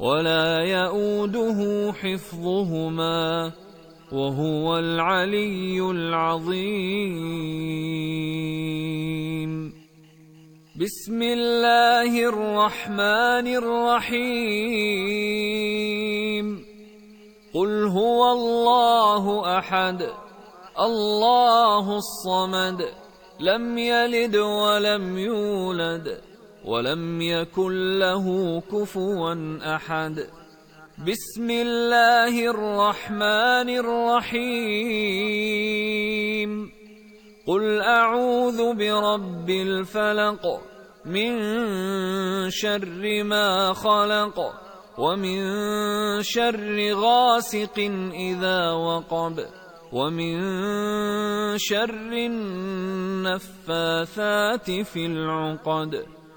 ولا يئوده حفظهما وهو العلي العظيم. بسم الله الرحمن الرحيم. قل هو الله أحد الله الصمد لم يلد ولم يولد ولم يكن له كفوا أحد. بسم الله الرحمن الرحيم. قل أعوذ برب الفلق من شر ما خلق ومن شر غاسق إذا وقب ومن شر النفاثات في العقد.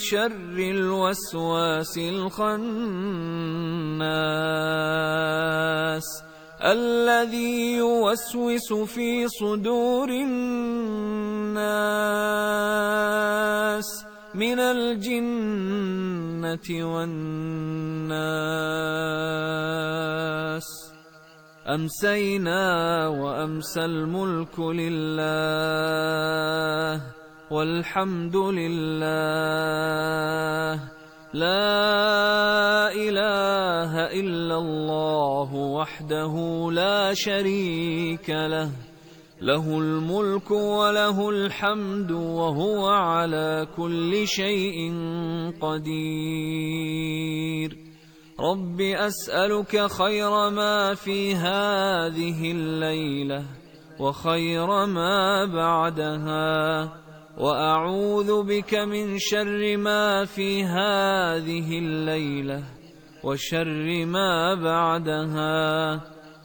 شر الوسواس الخناس الذي يوسوس في صدور الناس من الجنة والناس. أمسينا وأمسى الملك لله. والحمد لله. لا إله إلا الله وحده لا شريك له. له الملك وله الحمد وهو على كل شيء قدير. رب أسألك خير ما في هذه الليلة وخير ما بعدها. وأعوذ بك من شر ما في هذه الليلة وشر ما بعدها.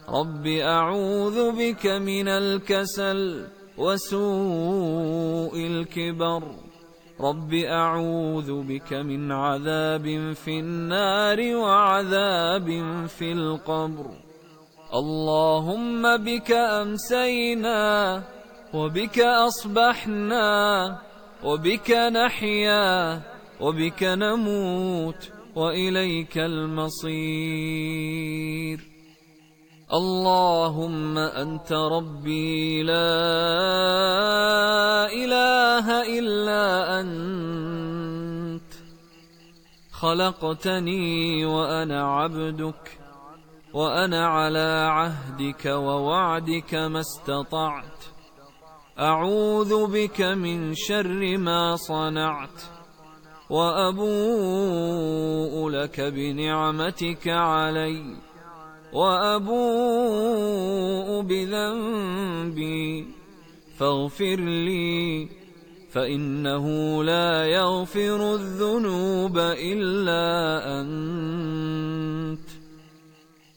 رب أعوذ بك من الكسل وسوء الكبر. رب أعوذ بك من عذاب في النار وعذاب في القبر. اللهم بك أمسينا وبك أصبحنا وبك نحيا وبك نموت وإليك المصير. اللهم أنت ربي لا إله إلا أنت. خلقتني وأنا عبدك وأنا على عهدك ووعدك ما استطعت. أعوذ بك من شر ما صنعت وأبوء لك بنعمتك علي وأبوء بذنبي فاغفر لي فإنه لا يغفر الذنوب إلا أنت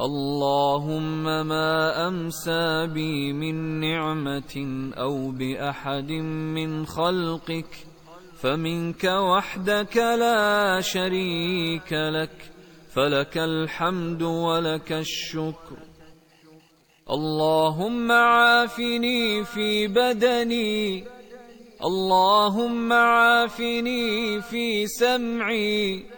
اللهم ما أمسى بي من نعمة أو بأحد من خلقك فمنك وحدك لا شريك لك فلك الحمد ولك الشكر. اللهم عافني في بدني اللهم عافني في سمعي.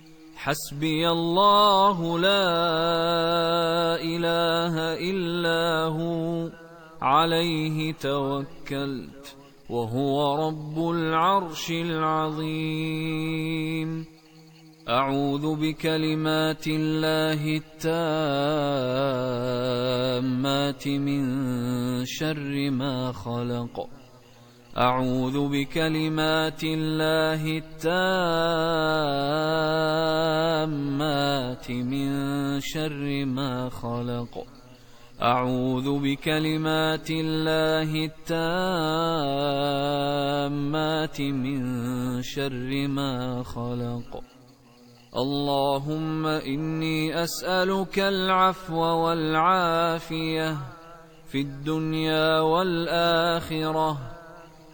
حسبي الله لا إله إلا هو عليه توكلت وهو رب العرش العظيم. أعوذ بكلمات الله التامات من شر ما خلق. أعوذ بكلمات الله التامات من شر ما خلق. أعوذ بكلمات الله التامات من شر ما خلق. اللهم إني أسألك العفو والعافية في الدنيا والآخرة.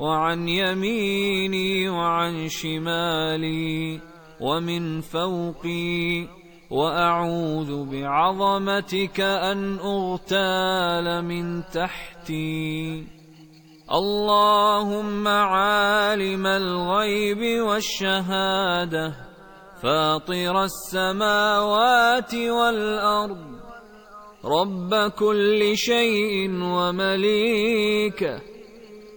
وعن يميني وعن شمالي ومن فوقي وأعوذ بعظمتك أن أغتال من تحتي. اللهم عالم الغيب والشهادة فاطر السماوات والأرض. رب كل شيء ومليكه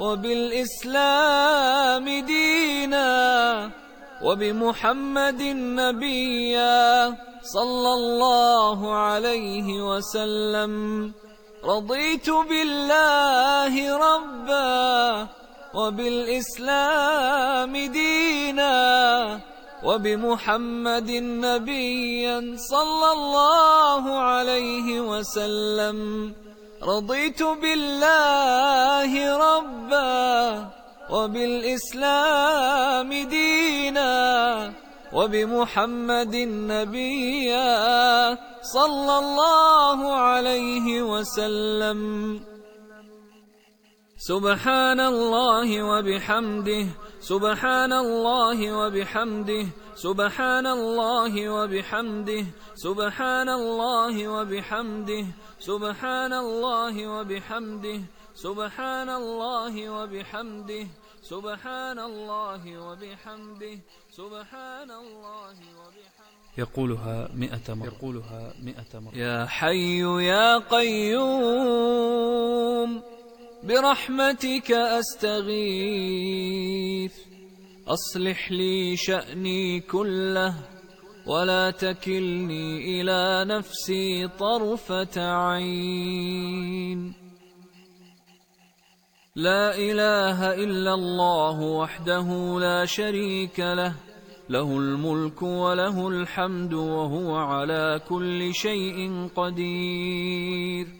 وبالإسلام دينا وبمحمد نبيا صلى الله عليه وسلم. رضيت بالله ربا وبالإسلام دينا وبمحمد نبيا صلى الله عليه وسلم. رضيت بالله ربا وبالإسلام دينا وبمحمد نبيا صلى الله عليه وسلم. سبحان الله وبحمده سبحان الله وبحمده سبحان الله وبحمده سبحان الله وبحمده سبحان الله وبحمده سبحان الله وبحمده سبحان الله وبحمده سبحان الله وبحمده. يقولها مئة مرة. يقولها مئة مرة. يا حي يا قيوم. برحمتك أستغيث. أصلح لي شأني كله ولا تكلني إلى نفسي طرفة عين. لا إله إلا الله وحده لا شريك له له الملك وله الحمد وهو على كل شيء قدير.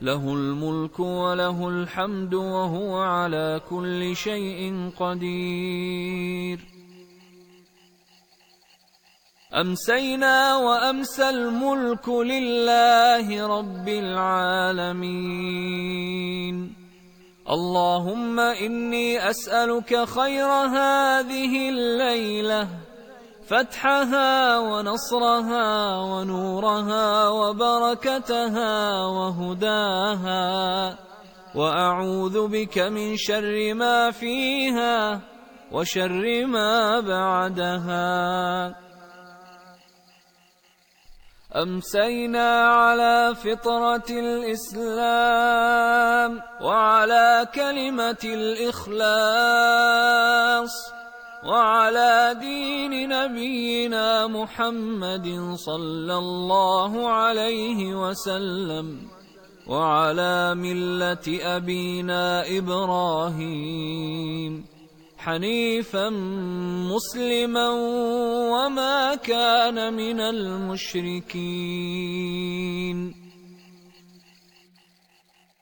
له الملك وله الحمد وهو على كل شيء قدير. أمسينا وأمسى الملك لله رب العالمين. اللهم إني أسألك خير هذه الليلة فتحها ونصرها ونورها وبركتها وهداها. وأعوذ بك من شر ما فيها وشر ما بعدها. أمسينا على فطرة الإسلام وعلى كلمة الإخلاص. وعلى دين نبينا محمد صلى الله عليه وسلم وعلى ملة أبينا إبراهيم حنيفا مسلما وما كان من المشركين.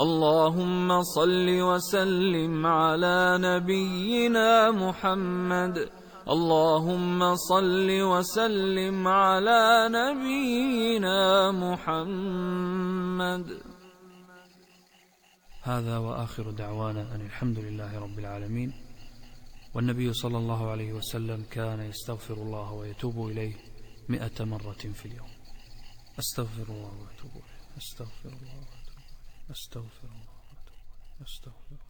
اللهم صل وسلم على نبينا محمد. اللهم صل وسلم على نبينا محمد. هذا وآخر دعوانا أن الحمد لله رب العالمين. والنبي صلى الله عليه وسلم كان يستغفر الله ويتوب إليه مئة مرة في اليوم. أستغفر الله وأتوب إليه. أستغفر الله. أستغفر الله أستغفر.